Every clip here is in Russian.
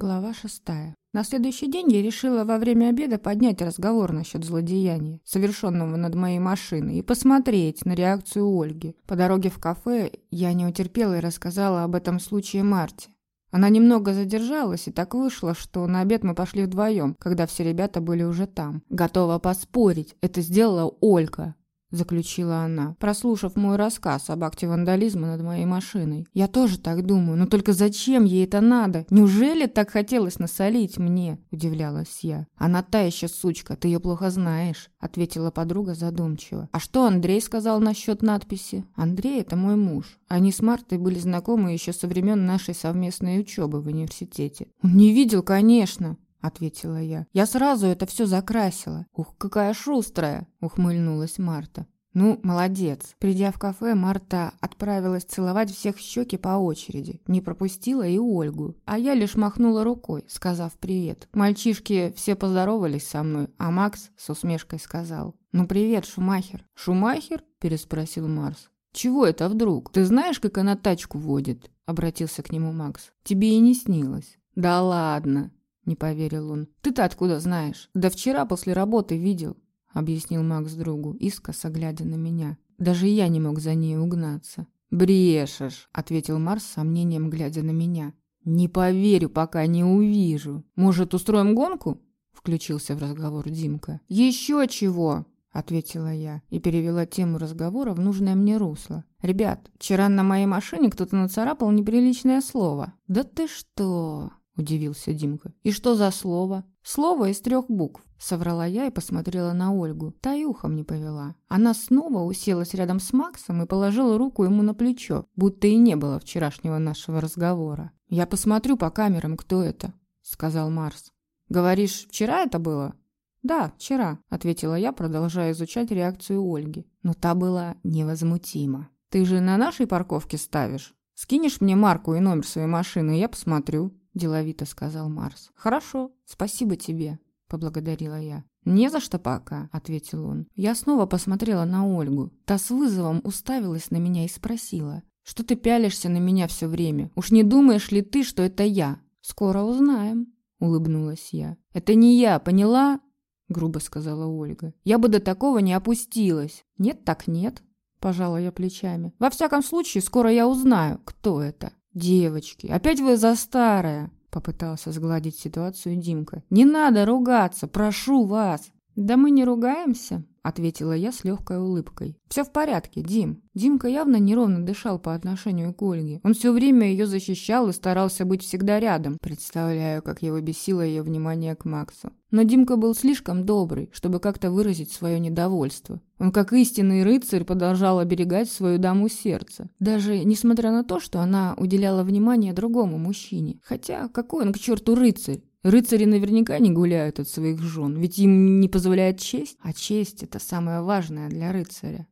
Глава шестая. На следующий день я решила во время обеда поднять разговор насчет злодеяния, совершенного над моей машиной, и посмотреть на реакцию Ольги. По дороге в кафе я не утерпела и рассказала об этом случае Марте. Она немного задержалась, и так вышло, что на обед мы пошли вдвоем, когда все ребята были уже там. Готова поспорить, это сделала Ольга. — заключила она, прослушав мой рассказ об акте вандализма над моей машиной. «Я тоже так думаю, но только зачем ей это надо? Неужели так хотелось насолить мне?» – удивлялась я. «Она та еще сучка, ты ее плохо знаешь», – ответила подруга задумчиво. «А что Андрей сказал насчет надписи?» «Андрей – это мой муж. Они с Мартой были знакомы еще со времен нашей совместной учебы в университете». «Он не видел, конечно», — ответила я. «Я сразу это все закрасила». «Ух, какая шустрая!» — ухмыльнулась Марта. «Ну, молодец». Придя в кафе, Марта отправилась целовать всех щеки по очереди. Не пропустила и Ольгу. А я лишь махнула рукой, сказав привет. Мальчишки все поздоровались со мной, а Макс с усмешкой сказал. «Ну привет, Шумахер». «Шумахер?» – переспросил Марс. «Чего это вдруг? Ты знаешь, как она тачку водит?» – обратился к нему Макс. «Тебе и не снилось». «Да ладно», не поверил он. «Ты-то откуда знаешь?» «Да вчера после работы видел», — объяснил Макс другу, искоса глядя на меня. Даже я не мог за ней угнаться. «Брешешь», — ответил Марс с сомнением, глядя на меня. «Не поверю, пока не увижу. Может, устроим гонку?» — включился в разговор Димка. «Еще чего!» — ответила я и перевела тему разговора в нужное мне русло. «Ребят, вчера на моей машине кто-то нацарапал неприличное слово». «Да ты что?» Удивился Димка. «И что за слово?» «Слово из трех букв», — соврала я и посмотрела на Ольгу. Та и ухом не повела. Она снова уселась рядом с Максом и положила руку ему на плечо, будто и не было вчерашнего нашего разговора. «Я посмотрю по камерам, кто это», — сказал Марс. «Говоришь, вчера это было?» «Да, вчера», — ответила я, продолжая изучать реакцию Ольги. Но та была невозмутима. «Ты же на нашей парковке ставишь? Скинешь мне марку и номер своей машины, я посмотрю», деловито сказал Марс. «Хорошо, спасибо тебе», — поблагодарила я. «Не за что пока», — ответил он. Я снова посмотрела на Ольгу. Та с вызовом уставилась на меня и спросила. «Что ты пялишься на меня все время? Уж не думаешь ли ты, что это я?» «Скоро узнаем», — улыбнулась я. «Это не я, поняла?» — грубо сказала Ольга. «Я бы до такого не опустилась». «Нет, так нет», — пожала я плечами. «Во всяком случае, скоро я узнаю, кто это». «Девочки, опять вы за старое!» Попытался сгладить ситуацию Димка. «Не надо ругаться, прошу вас!» «Да мы не ругаемся», — ответила я с легкой улыбкой. «Все в порядке, Дим». Димка явно неровно дышал по отношению к Ольге. Он все время ее защищал и старался быть всегда рядом. Представляю, как его бесило ее внимание к Максу. Но Димка был слишком добрый, чтобы как-то выразить свое недовольство. Он, как истинный рыцарь, продолжал оберегать свою даму сердца. Даже несмотря на то, что она уделяла внимание другому мужчине. Хотя, какой он к черту рыцарь? Рыцари наверняка не гуляют от своих жен, ведь им не позволяет честь, а честь – это самое важное для рыцаря.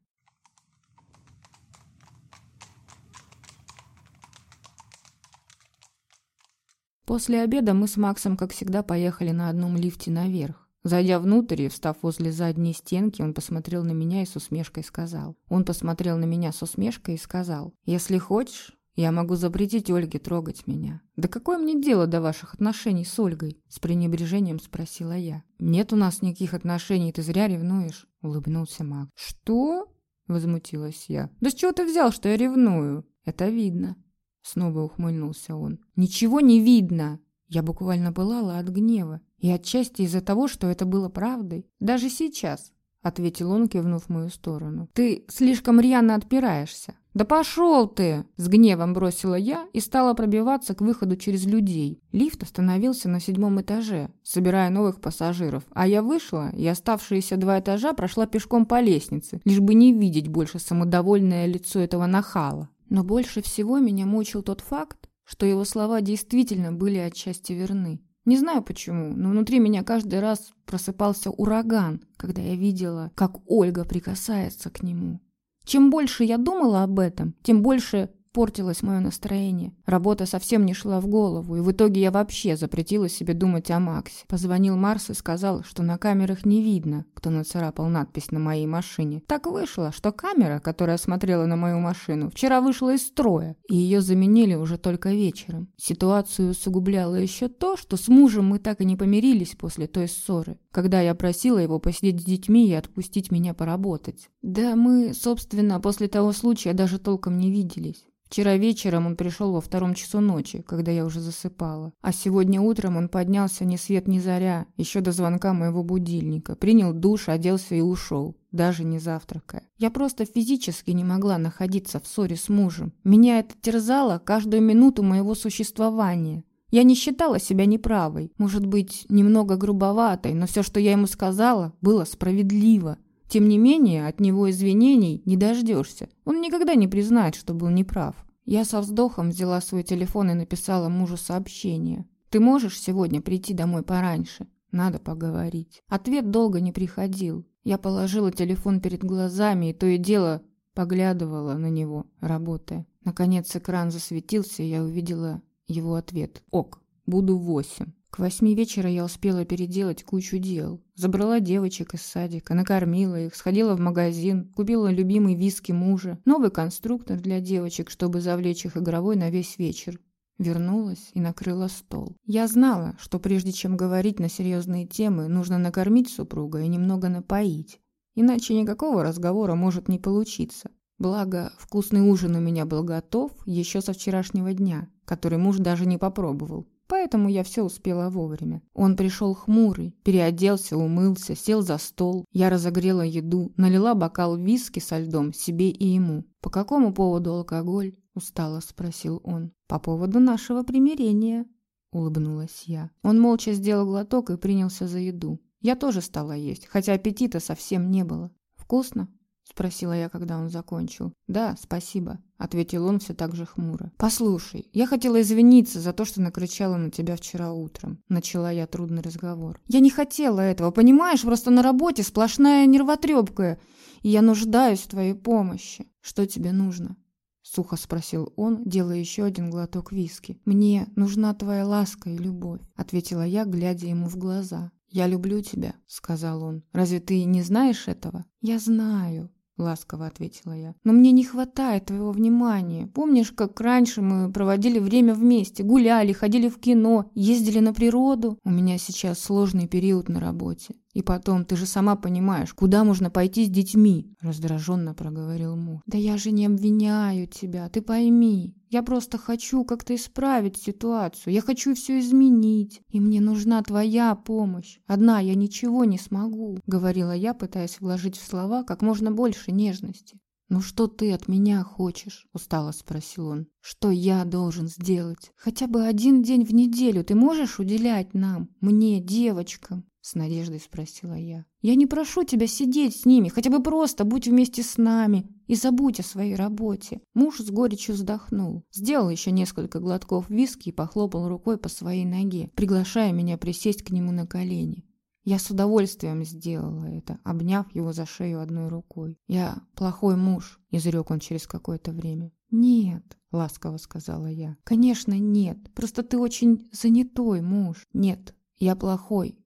После обеда мы с Максом, как всегда, поехали на одном лифте наверх. Зайдя внутрь и встав возле задней стенки, он посмотрел на меня и с усмешкой сказал. Он посмотрел на меня с усмешкой и сказал, «Если хочешь, я могу запретить Ольге трогать меня. Да какое мне дело до ваших отношений с Ольгой? С пренебрежением спросила я. Нет у нас никаких отношений, ты зря ревнуешь, улыбнулся Мак. Что? Возмутилась я. Да с чего ты взял, что я ревную? Это видно. Снова ухмыльнулся он. Ничего не видно. Я буквально пылала от гнева. И отчасти из-за того, что это было правдой. Даже сейчас, ответил он, кивнув в мою сторону. Ты слишком рьяно отпираешься. «Да пошел ты!» – с гневом бросила я и стала пробиваться к выходу через людей. Лифт остановился на седьмом этаже, собирая новых пассажиров, а я вышла и оставшиеся два этажа прошла пешком по лестнице, лишь бы не видеть больше самодовольное лицо этого нахала. Но больше всего меня мучил тот факт, что его слова действительно были отчасти верны. Не знаю почему, но внутри меня каждый раз просыпался ураган, когда я видела, как Ольга прикасается к нему. Чем больше я думала об этом, тем больше портилось мое настроение. Работа совсем не шла в голову, и в итоге я вообще запретила себе думать о Максе. Позвонил Марс и сказал, что на камерах не видно, кто нацарапал надпись на моей машине. Так вышло, что камера, которая смотрела на мою машину, вчера вышла из строя, и ее заменили уже только вечером. Ситуацию усугубляло еще то, что с мужем мы так и не помирились после той ссоры, когда я просила его посидеть с детьми и отпустить меня поработать. Да мы, собственно, после того случая даже толком не виделись. Вчера вечером он пришел во втором часу ночи, когда я уже засыпала. А сегодня утром он поднялся ни свет ни заря, еще до звонка моего будильника. Принял душ, оделся и ушел, даже не завтракая. Я просто физически не могла находиться в ссоре с мужем. Меня это терзало каждую минуту моего существования. Я не считала себя неправой, может быть, немного грубоватой, но все, что я ему сказала, было справедливо. Тем не менее, от него извинений не дождешься. Он никогда не признает, что был неправ. Я со вздохом взяла свой телефон и написала мужу сообщение. «Ты можешь сегодня прийти домой пораньше? Надо поговорить». Ответ долго не приходил. Я положила телефон перед глазами и то и дело поглядывала на него, работая. Наконец экран засветился, и я увидела его ответ. «Ок, буду в восемь». К восьми вечера я успела переделать кучу дел. Забрала девочек из садика, накормила их, сходила в магазин, купила любимый виски мужа, новый конструктор для девочек, чтобы завлечь их игровой на весь вечер. Вернулась и накрыла стол. Я знала, что прежде чем говорить на серьезные темы, нужно накормить супруга и немного напоить. Иначе никакого разговора может не получиться. Благо, вкусный ужин у меня был готов еще со вчерашнего дня, который муж даже не попробовал. Поэтому я все успела вовремя. Он пришел хмурый, переоделся, умылся, сел за стол. Я разогрела еду, налила бокал виски со льдом себе и ему. «По какому поводу алкоголь?» – устало спросил он. «По поводу нашего примирения», – улыбнулась я. Он молча сделал глоток и принялся за еду. Я тоже стала есть, хотя аппетита совсем не было. «Вкусно?» – спросила я, когда он закончил. «Да, спасибо», – ответил он все так же хмуро. «Послушай, я хотела извиниться за то, что накричала на тебя вчера утром». Начала я трудный разговор. «Я не хотела этого, понимаешь? Просто на работе сплошная нервотрепка, и я нуждаюсь в твоей помощи. Что тебе нужно?» Сухо спросил он, делая еще один глоток виски. «Мне нужна твоя ласка и любовь», — ответила я, глядя ему в глаза. «Я люблю тебя», — сказал он. «Разве ты не знаешь этого?» «Я знаю», — ласково ответила я. «Но мне не хватает твоего внимания. Помнишь, как раньше мы проводили время вместе, гуляли, ходили в кино, ездили на природу? У меня сейчас сложный период на работе. И потом, ты же сама понимаешь, куда можно пойти с детьми?» Раздраженно проговорил муж. «Да я же не обвиняю тебя, ты пойми. Я просто хочу как-то исправить ситуацию. Я хочу все изменить. И мне нужна твоя помощь. Одна я ничего не смогу», — говорила я, пытаясь вложить в слова как можно больше нежности. «Ну что ты от меня хочешь?» – устало спросил он. «Что я должен сделать? Хотя бы один день в неделю ты можешь уделять нам, мне, девочкам?» С надеждой спросила я. «Я не прошу тебя сидеть с ними, хотя бы просто будь вместе с нами и забудь о своей работе». Муж с горечью вздохнул, сделал еще несколько глотков виски и похлопал рукой по своей ноге, приглашая меня присесть к нему на колени. Я с удовольствием сделала это, обняв его за шею одной рукой. «Я плохой муж», — изрек он через какое-то время. «Нет», — ласково сказала я. «Конечно, нет. Просто ты очень занятой муж». «Нет, я плохой,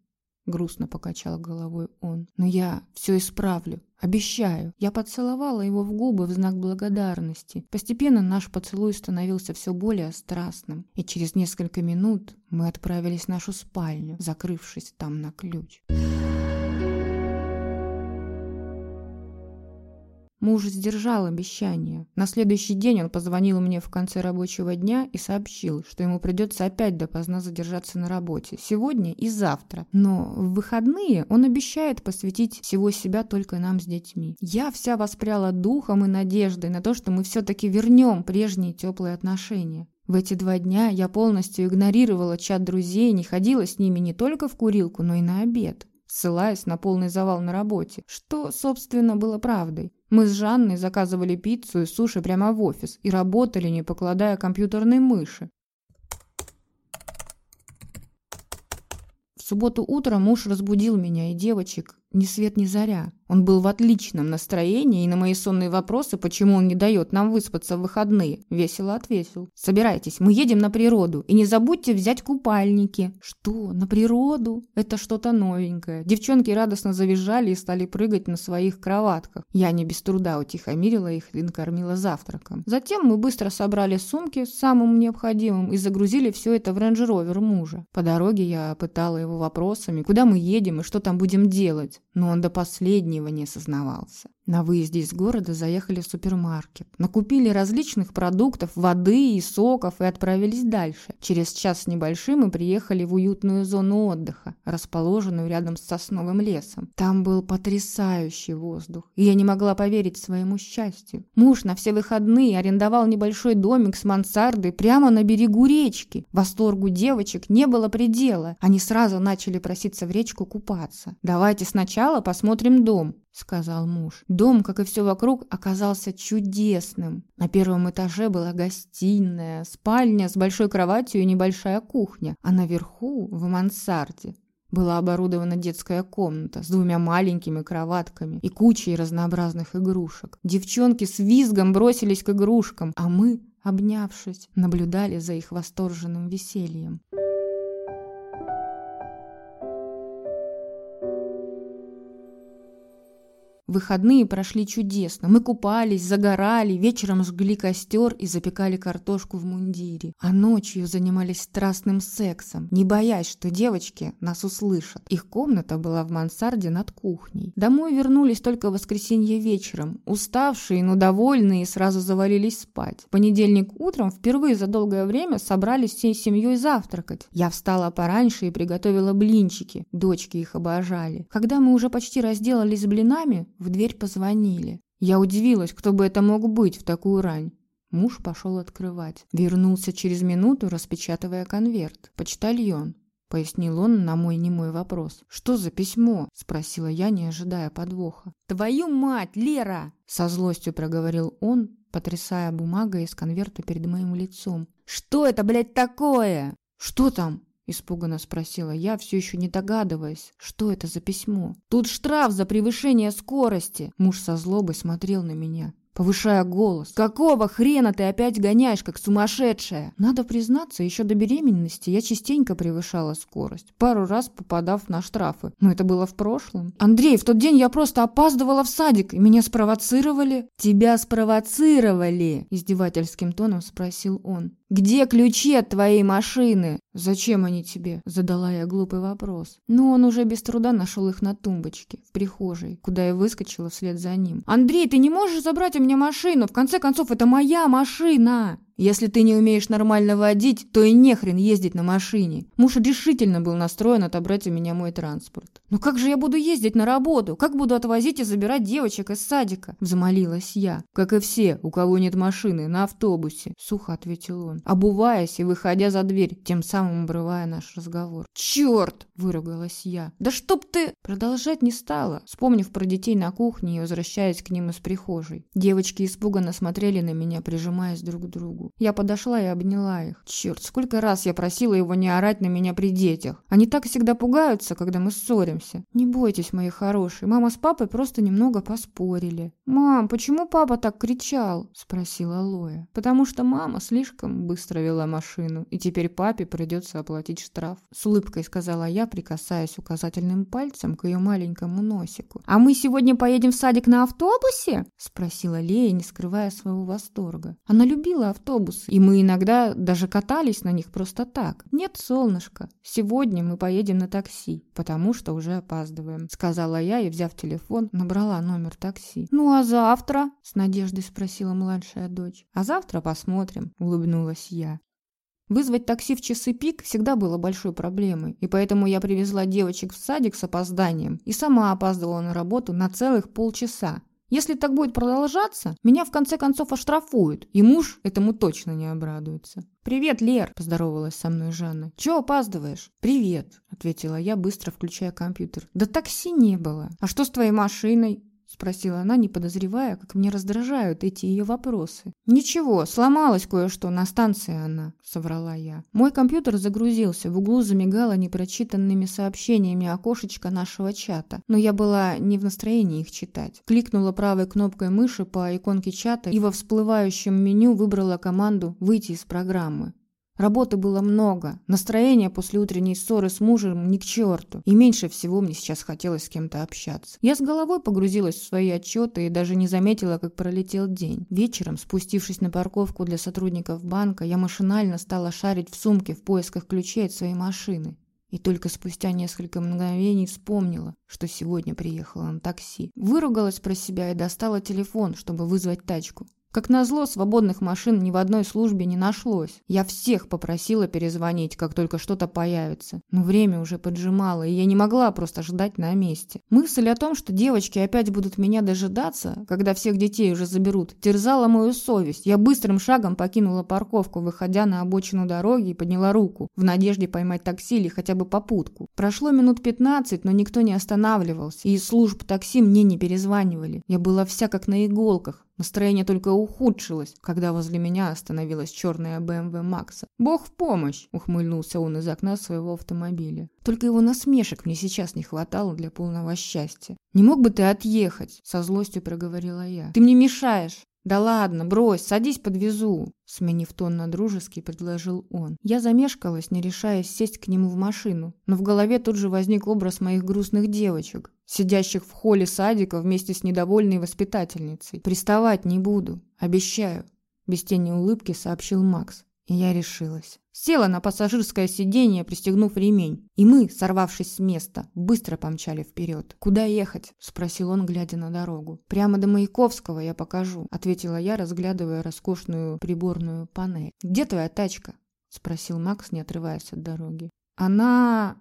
Грустно покачал головой он. Но я все исправлю. Обещаю. Я поцеловала его в губы в знак благодарности. Постепенно наш поцелуй становился все более страстным. И через несколько минут мы отправились в нашу спальню, закрывшись там на ключ. Муж сдержал обещание. На следующий день он позвонил мне в конце рабочего дня и сообщил, что ему придется опять допоздна задержаться на работе. Сегодня и завтра. Но в выходные он обещает посвятить всего себя только нам с детьми. Я вся воспряла духом и надеждой на то, что мы все-таки вернем прежние теплые отношения. В эти два дня я полностью игнорировала чат друзей, не ходила с ними не только в курилку, но и на обед ссылаясь на полный завал на работе, что, собственно, было правдой. Мы с Жанной заказывали пиццу и суши прямо в офис и работали, не покладая компьютерной мыши. В субботу утром муж разбудил меня и девочек ни свет ни заря. Он был в отличном настроении и на мои сонные вопросы, почему он не дает нам выспаться в выходные, весело ответил. «Собирайтесь, мы едем на природу, и не забудьте взять купальники». «Что, на природу?» Это что-то новенькое. Девчонки радостно завизжали и стали прыгать на своих кроватках. Я не без труда утихомирила их и накормила завтраком. Затем мы быстро собрали сумки с самым необходимым и загрузили все это в рейндж-ровер мужа. По дороге я пытала его вопросами, куда мы едем и что там будем делать, но он до последнего не сознавался. На выезде из города заехали в супермаркет, накупили различных продуктов, воды и соков и отправились дальше. Через час с небольшим мы приехали в уютную зону отдыха, расположенную рядом с сосновым лесом. Там был потрясающий воздух, и я не могла поверить своему счастью. Муж на все выходные арендовал небольшой домик с мансардой прямо на берегу речки. Восторгу девочек не было предела. Они сразу начали проситься в речку купаться. «Давайте сначала посмотрим дом», — сказал муж. Дом, как и все вокруг, оказался чудесным. На первом этаже была гостиная, спальня с большой кроватью и небольшая кухня, а наверху, в мансарде, была оборудована детская комната с двумя маленькими кроватками и кучей разнообразных игрушек. Девчонки с визгом бросились к игрушкам, а мы, обнявшись, наблюдали за их восторженным весельем. Выходные прошли чудесно. Мы купались, загорали, вечером жгли костер и запекали картошку в мундире. А ночью занимались страстным сексом, не боясь, что девочки нас услышат. Их комната была в мансарде над кухней. Домой вернулись только в воскресенье вечером. Уставшие, но довольные, сразу завалились спать. В понедельник утром впервые за долгое время собрались всей семьей завтракать. Я встала пораньше и приготовила блинчики. Дочки их обожали. Когда мы уже почти разделались с блинами, в дверь позвонили. Я удивилась, кто бы это мог быть в такую рань. Муж пошел открывать. Вернулся через минуту, распечатывая конверт. «Почтальон», — пояснил он на мой немой вопрос. «Что за письмо?» — спросила я, не ожидая подвоха. «Твою мать, Лера!» — со злостью проговорил он, потрясая бумагой из конверта перед моим лицом. «Что это, блядь, такое?» «Что там?» Испуганно спросила я, все еще не догадываясь, что это за письмо. «Тут штраф за превышение скорости!» Муж со злобой смотрел на меня повышая голос. «Какого хрена ты опять гоняешь, как сумасшедшая?» Надо признаться, еще до беременности я частенько превышала скорость, пару раз попадав на штрафы. Но это было в прошлом. «Андрей, в тот день я просто опаздывала в садик, и меня спровоцировали». «Тебя спровоцировали?» – издевательским тоном спросил он. «Где ключи от твоей машины?» «Зачем они тебе?» – задала я глупый вопрос. Но он уже без труда нашел их на тумбочке, в прихожей, куда я выскочила вслед за ним. «Андрей, ты не можешь забрать у меня машину? В конце концов, это моя машина!» Если ты не умеешь нормально водить, то и нехрен ездить на машине. Муж решительно был настроен отобрать у меня мой транспорт. «Но как же я буду ездить на работу? Как буду отвозить и забирать девочек из садика?» Взмолилась я. «Как и все, у кого нет машины, на автобусе», — сухо ответил он, обуваясь и выходя за дверь, тем самым обрывая наш разговор. «Черт!» — выругалась я. «Да чтоб ты...» Продолжать не стала, вспомнив про детей на кухне и возвращаясь к ним из прихожей. Девочки испуганно смотрели на меня, прижимаясь друг к другу. Я подошла и обняла их. Черт, сколько раз я просила его не орать на меня при детях. Они так всегда пугаются, когда мы ссоримся. Не бойтесь, мои хорошие. Мама с папой просто немного поспорили. «Мам, почему папа так кричал?» – спросила Лоя. «Потому что мама слишком быстро вела машину, и теперь папе придется оплатить штраф». С улыбкой сказала я, прикасаясь указательным пальцем к ее маленькому носику. «А мы сегодня поедем в садик на автобусе?» – спросила Лея, не скрывая своего восторга. Она любила автобус автобусы, и мы иногда даже катались на них просто так. Нет, солнышко, сегодня мы поедем на такси, потому что уже опаздываем, сказала я и, взяв телефон, набрала номер такси. Ну а завтра? С надеждой спросила младшая дочь. А завтра посмотрим, улыбнулась я. Вызвать такси в часы пик всегда было большой проблемой, и поэтому я привезла девочек в садик с опозданием и сама опаздывала на работу на целых полчаса. Если так будет продолжаться, меня в конце концов оштрафуют, и муж этому точно не обрадуется. «Привет, Лер!» – поздоровалась со мной Жанна. «Чего опаздываешь?» «Привет!» – ответила я, быстро включая компьютер. «Да такси не было. А что с твоей машиной?» – спросила она, не подозревая, как мне раздражают эти ее вопросы. «Ничего, сломалось кое-что, на станции она», — соврала я. Мой компьютер загрузился, в углу замигало непрочитанными сообщениями окошечко нашего чата, но я была не в настроении их читать. Кликнула правой кнопкой мыши по иконке чата и во всплывающем меню выбрала команду «Выйти из программы». Работы было много, настроение после утренней ссоры с мужем ни к черту, и меньше всего мне сейчас хотелось с кем-то общаться. Я с головой погрузилась в свои отчеты и даже не заметила, как пролетел день. Вечером, спустившись на парковку для сотрудников банка, я машинально стала шарить в сумке в поисках ключей от своей машины. И только спустя несколько мгновений вспомнила, что сегодня приехала на такси. Выругалась про себя и достала телефон, чтобы вызвать тачку. Как назло, свободных машин ни в одной службе не нашлось. Я всех попросила перезвонить, как только что-то появится. Но время уже поджимало, и я не могла просто ждать на месте. Мысль о том, что девочки опять будут меня дожидаться, когда всех детей уже заберут, терзала мою совесть. Я быстрым шагом покинула парковку, выходя на обочину дороги и подняла руку, в надежде поймать такси или хотя бы попутку. Прошло минут 15, но никто не останавливался, и из служб такси мне не перезванивали. Я была вся как на иголках, Настроение только ухудшилось, когда возле меня остановилась черная БМВ Макса. «Бог в помощь!» – ухмыльнулся он из окна своего автомобиля. Только его насмешек мне сейчас не хватало для полного счастья. «Не мог бы ты отъехать?» – со злостью проговорила я. «Ты мне мешаешь!» «Да ладно, брось, садись, подвезу», — сменив тон на дружеский, предложил он. Я замешкалась, не решаясь сесть к нему в машину, но в голове тут же возник образ моих грустных девочек, сидящих в холле садика вместе с недовольной воспитательницей. «Приставать не буду, обещаю», — без тени улыбки сообщил Макс. И я решилась. Села на пассажирское сиденье, пристегнув ремень. И мы, сорвавшись с места, быстро помчали вперед. «Куда ехать?» – спросил он, глядя на дорогу. «Прямо до Маяковского я покажу», – ответила я, разглядывая роскошную приборную панель. «Где твоя тачка?» – спросил Макс, не отрываясь от дороги. «Она...»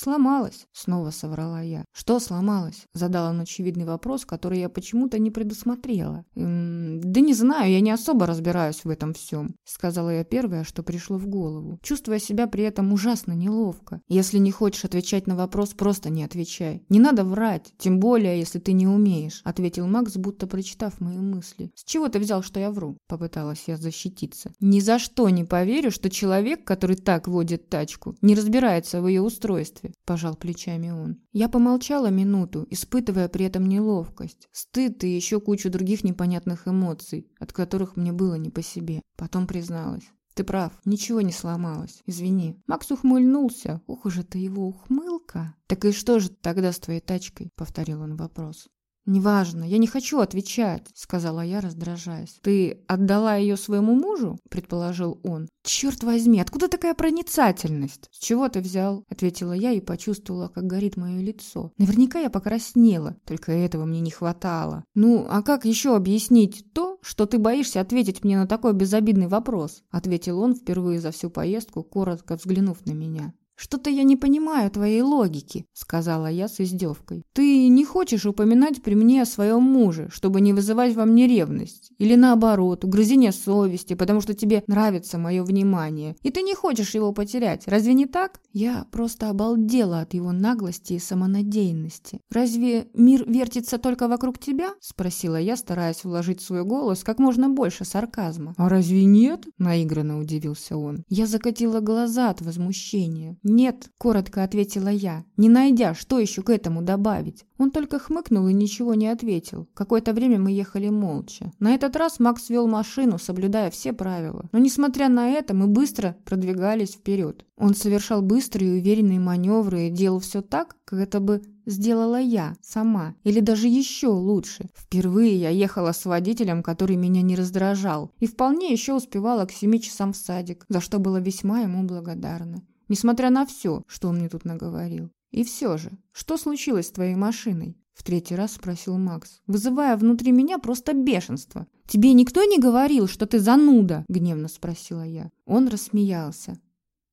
«Сломалась», — снова соврала я. «Что сломалось?» — задал он очевидный вопрос, который я почему-то не предусмотрела. «Эм, «Да не знаю, я не особо разбираюсь в этом всем», — сказала я первое, что пришло в голову, чувствуя себя при этом ужасно неловко. «Если не хочешь отвечать на вопрос, просто не отвечай. Не надо врать, тем более, если ты не умеешь», — ответил Макс, будто прочитав мои мысли. «С чего ты взял, что я вру?» — попыталась я защититься. «Ни за что не поверю, что человек, который так водит тачку, не разбирается в ее устройстве детстве», – пожал плечами он. Я помолчала минуту, испытывая при этом неловкость, стыд и еще кучу других непонятных эмоций, от которых мне было не по себе. Потом призналась. «Ты прав, ничего не сломалось. Извини». Макс ухмыльнулся. Ух уж это его ухмылка. «Так и что же тогда с твоей тачкой?» — повторил он вопрос. «Неважно, я не хочу отвечать», — сказала я, раздражаясь. «Ты отдала ее своему мужу?» — предположил он. «Черт возьми, откуда такая проницательность?» «С чего ты взял?» — ответила я и почувствовала, как горит мое лицо. Наверняка я покраснела, только этого мне не хватало. «Ну, а как еще объяснить то, что ты боишься ответить мне на такой безобидный вопрос?» — ответил он впервые за всю поездку, коротко взглянув на меня. «Что-то я не понимаю твоей логики», — сказала я с издевкой. «Ты не хочешь упоминать при мне о своем муже, чтобы не вызывать во мне ревность? Или наоборот, угрызение совести, потому что тебе нравится мое внимание, и ты не хочешь его потерять, разве не так?» Я просто обалдела от его наглости и самонадеянности. «Разве мир вертится только вокруг тебя?» — спросила я, стараясь вложить в свой голос как можно больше сарказма. «А разве нет?» — наигранно удивился он. Я закатила глаза от возмущения. «Нет», — коротко ответила я, не найдя, что еще к этому добавить. Он только хмыкнул и ничего не ответил. Какое-то время мы ехали молча. На этот раз Макс вел машину, соблюдая все правила. Но несмотря на это, мы быстро продвигались вперед. Он совершал быстрые и уверенные маневры и делал все так, как это бы сделала я сама. Или даже еще лучше. Впервые я ехала с водителем, который меня не раздражал. И вполне еще успевала к семи часам в садик, за что была весьма ему благодарна несмотря на все, что он мне тут наговорил. И все же, что случилось с твоей машиной? В третий раз спросил Макс, вызывая внутри меня просто бешенство. «Тебе никто не говорил, что ты зануда?» – гневно спросила я. Он рассмеялся.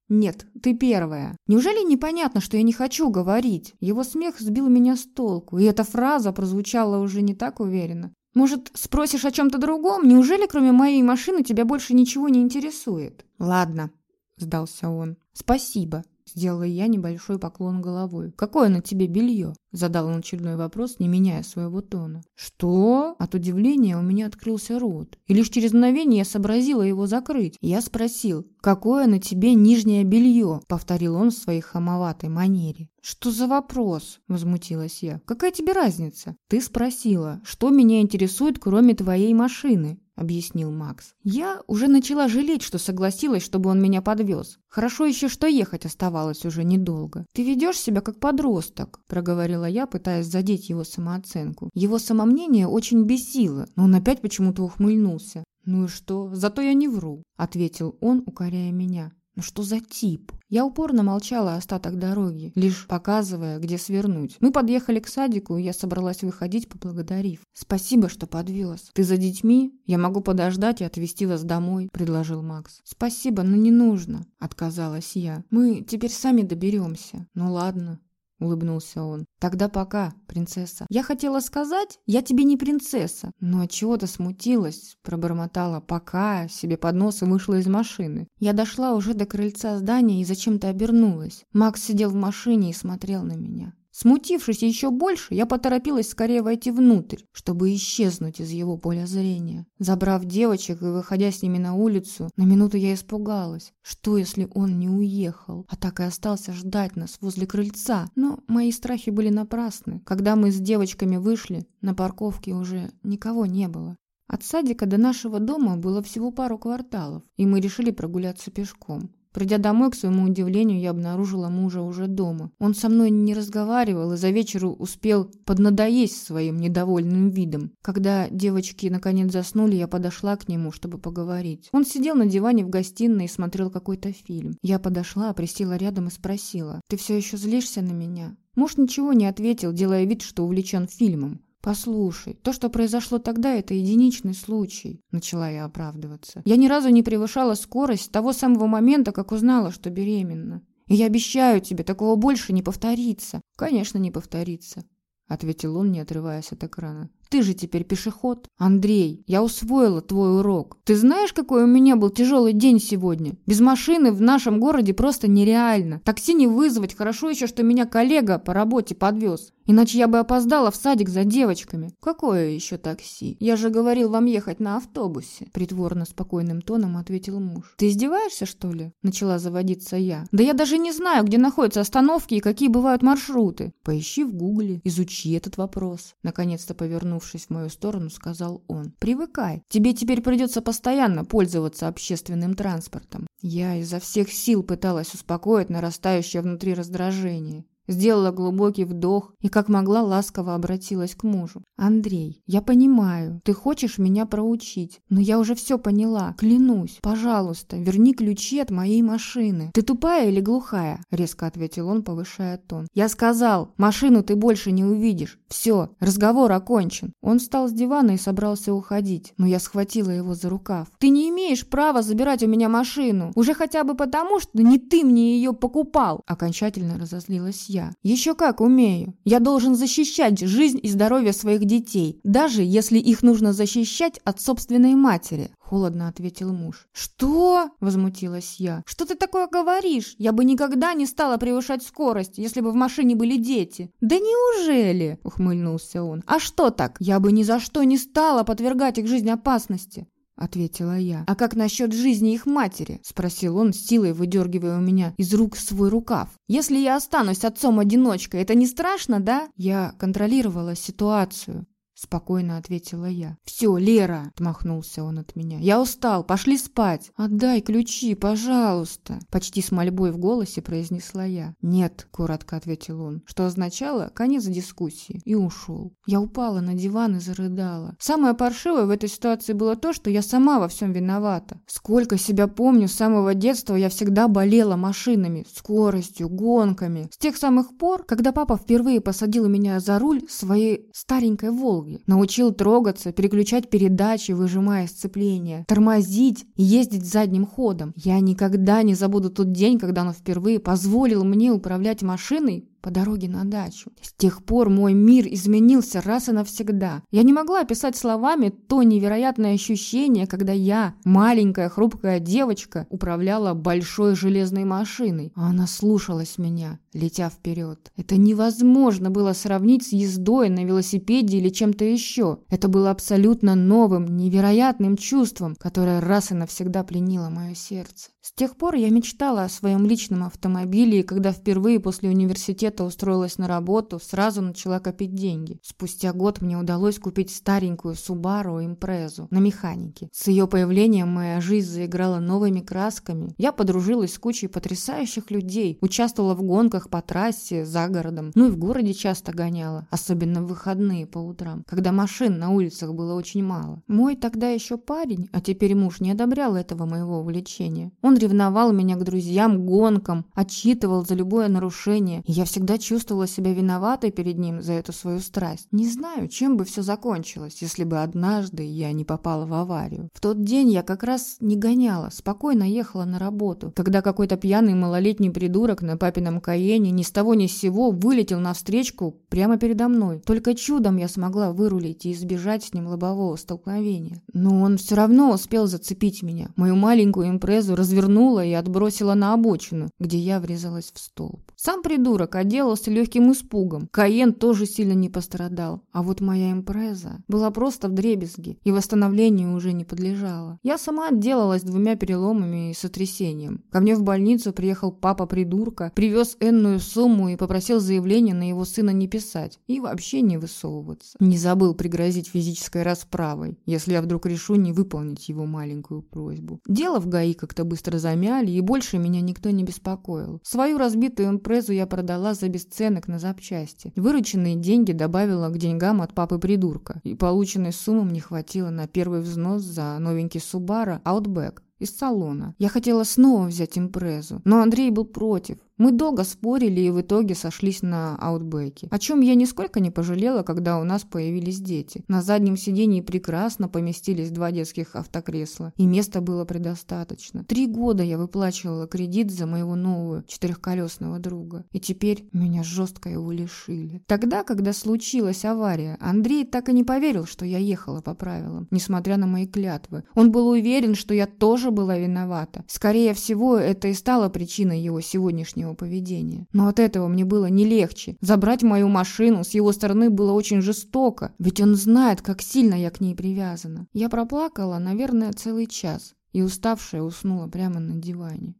«Нет, ты первая. Неужели непонятно, что я не хочу говорить?» Его смех сбил меня с толку, и эта фраза прозвучала уже не так уверенно. «Может, спросишь о чем-то другом? Неужели кроме моей машины тебя больше ничего не интересует?» «Ладно», – сдался он. «Спасибо», Сделала я небольшой поклон головой. «Какое на тебе белье?» Задал он очередной вопрос, не меняя своего тона. «Что?» От удивления у меня открылся рот. И лишь через мгновение я сообразила его закрыть. Я спросил, «Какое на тебе нижнее белье?» Повторил он в своей хамоватой манере. «Что за вопрос?» – возмутилась я. «Какая тебе разница?» «Ты спросила, что меня интересует, кроме твоей машины?» – объяснил Макс. «Я уже начала жалеть, что согласилась, чтобы он меня подвез. Хорошо еще, что ехать оставалось уже недолго. Ты ведешь себя как подросток», – проговорила я, пытаясь задеть его самооценку. Его самомнение очень бесило, но он опять почему-то ухмыльнулся. «Ну и что? Зато я не вру», – ответил он, укоряя меня. Ну что за тип? Я упорно молчала остаток дороги, лишь показывая, где свернуть. Мы подъехали к садику, и я собралась выходить, поблагодарив. «Спасибо, что подвез. Ты за детьми? Я могу подождать и отвезти вас домой», — предложил Макс. «Спасибо, но не нужно», — отказалась я. «Мы теперь сами доберемся». «Ну ладно», — улыбнулся он. «Тогда пока, принцесса». «Я хотела сказать, я тебе не принцесса». Но от чего то смутилась, пробормотала «пока» себе под нос и вышла из машины. Я дошла уже до крыльца здания и зачем-то обернулась. Макс сидел в машине и смотрел на меня. Смутившись еще больше, я поторопилась скорее войти внутрь, чтобы исчезнуть из его поля зрения. Забрав девочек и выходя с ними на улицу, на минуту я испугалась. Что, если он не уехал, а так и остался ждать нас возле крыльца? Но мои страхи были напрасны. Когда мы с девочками вышли, на парковке уже никого не было. От садика до нашего дома было всего пару кварталов, и мы решили прогуляться пешком. Придя домой, к своему удивлению, я обнаружила мужа уже дома. Он со мной не разговаривал и за вечер успел поднадоесть своим недовольным видом. Когда девочки наконец заснули, я подошла к нему, чтобы поговорить. Он сидел на диване в гостиной и смотрел какой-то фильм. Я подошла, присела рядом и спросила, «Ты все еще злишься на меня?» Муж ничего не ответил, делая вид, что увлечен фильмом. «Послушай, то, что произошло тогда, это единичный случай», — начала я оправдываться. «Я ни разу не превышала скорость того самого момента, как узнала, что беременна. И я обещаю тебе, такого больше не повторится». «Конечно, не повторится», — ответил он, не отрываясь от экрана. Ты же теперь пешеход. Андрей, я усвоила твой урок. Ты знаешь, какой у меня был тяжелый день сегодня? Без машины в нашем городе просто нереально. Такси не вызвать. Хорошо еще, что меня коллега по работе подвез. Иначе я бы опоздала в садик за девочками. Какое еще такси? Я же говорил вам ехать на автобусе. Притворно спокойным тоном ответил муж. Ты издеваешься, что ли? Начала заводиться я. Да я даже не знаю, где находятся остановки и какие бывают маршруты. Поищи в гугле, изучи этот вопрос. Наконец-то повернул повернувшись в мою сторону, сказал он. «Привыкай. Тебе теперь придется постоянно пользоваться общественным транспортом». Я изо всех сил пыталась успокоить нарастающее внутри раздражение. Сделала глубокий вдох и, как могла, ласково обратилась к мужу. «Андрей, я понимаю, ты хочешь меня проучить, но я уже все поняла. Клянусь, пожалуйста, верни ключи от моей машины». «Ты тупая или глухая?» – резко ответил он, повышая тон. «Я сказал, машину ты больше не увидишь. Все, разговор окончен». Он встал с дивана и собрался уходить, но я схватила его за рукав. «Ты не имеешь права забирать у меня машину, уже хотя бы потому, что не ты мне ее покупал!» Окончательно разозлилась я я. Еще как умею. Я должен защищать жизнь и здоровье своих детей, даже если их нужно защищать от собственной матери. Холодно ответил муж. «Что?» – возмутилась я. «Что ты такое говоришь? Я бы никогда не стала превышать скорость, если бы в машине были дети». «Да неужели?» – ухмыльнулся он. «А что так? Я бы ни за что не стала подвергать их жизни опасности. — ответила я. «А как насчет жизни их матери?» — спросил он, силой выдергивая у меня из рук свой рукав. «Если я останусь отцом-одиночкой, это не страшно, да?» Я контролировала ситуацию. Спокойно ответила я. «Все, Лера!» – отмахнулся он от меня. «Я устал, пошли спать!» «Отдай ключи, пожалуйста!» Почти с мольбой в голосе произнесла я. «Нет», – коротко ответил он, что означало конец дискуссии, и ушел. Я упала на диван и зарыдала. Самое паршивое в этой ситуации было то, что я сама во всем виновата. Сколько себя помню, с самого детства я всегда болела машинами, скоростью, гонками. С тех самых пор, когда папа впервые посадил меня за руль своей старенькой «Волги», Волги. Научил трогаться, переключать передачи, выжимая сцепление, тормозить и ездить задним ходом. Я никогда не забуду тот день, когда он впервые позволил мне управлять машиной по дороге на дачу. С тех пор мой мир изменился раз и навсегда. Я не могла описать словами то невероятное ощущение, когда я, маленькая хрупкая девочка, управляла большой железной машиной, а она слушалась меня, летя вперед. Это невозможно было сравнить с ездой на велосипеде или чем-то еще. Это было абсолютно новым, невероятным чувством, которое раз и навсегда пленило мое сердце. С тех пор я мечтала о своем личном автомобиле, когда впервые после университета устроилась на работу, сразу начала копить деньги. Спустя год мне удалось купить старенькую Subaru Impreza на механике. С ее появлением моя жизнь заиграла новыми красками. Я подружилась с кучей потрясающих людей, участвовала в гонках по трассе, за городом, ну и в городе часто гоняла, особенно в выходные по утрам, когда машин на улицах было очень мало. Мой тогда еще парень, а теперь муж, не одобрял этого моего увлечения. Он ревновал меня к друзьям, гонкам, отчитывал за любое нарушение, и я всегда чувствовала себя виноватой перед ним за эту свою страсть. Не знаю, чем бы все закончилось, если бы однажды я не попала в аварию. В тот день я как раз не гоняла, спокойно ехала на работу, когда какой-то пьяный малолетний придурок на папином Каене ни с того ни с сего вылетел навстречку прямо передо мной. Только чудом я смогла вырулить и избежать с ним лобового столкновения. Но он все равно успел зацепить меня. Мою маленькую импрезу развернул развернула и отбросила на обочину, где я врезалась в столб. Сам придурок отделался легким испугом. Каен тоже сильно не пострадал. А вот моя импреза была просто в дребезге и восстановлению уже не подлежала. Я сама отделалась двумя переломами и сотрясением. Ко мне в больницу приехал папа придурка, привез энную сумму и попросил заявление на его сына не писать и вообще не высовываться. Не забыл пригрозить физической расправой, если я вдруг решу не выполнить его маленькую просьбу. Дело в ГАИ как-то быстро замяли, и больше меня никто не беспокоил. Свою разбитую импрезу я продала за бесценок на запчасти. Вырученные деньги добавила к деньгам от папы-придурка, и полученной суммы мне хватило на первый взнос за новенький Subaru Outback из салона. Я хотела снова взять импрезу, но Андрей был против. Мы долго спорили и в итоге сошлись на аутбеке. О чем я нисколько не пожалела, когда у нас появились дети. На заднем сидении прекрасно поместились два детских автокресла, и места было предостаточно. Три года я выплачивала кредит за моего нового четырехколесного друга, и теперь меня жестко его лишили. Тогда, когда случилась авария, Андрей так и не поверил, что я ехала по правилам, несмотря на мои клятвы. Он был уверен, что я тоже была виновата. Скорее всего, это и стало причиной его сегодняшнего его поведения. Но от этого мне было не легче. Забрать мою машину с его стороны было очень жестоко, ведь он знает, как сильно я к ней привязана. Я проплакала, наверное, целый час и уставшая уснула прямо на диване.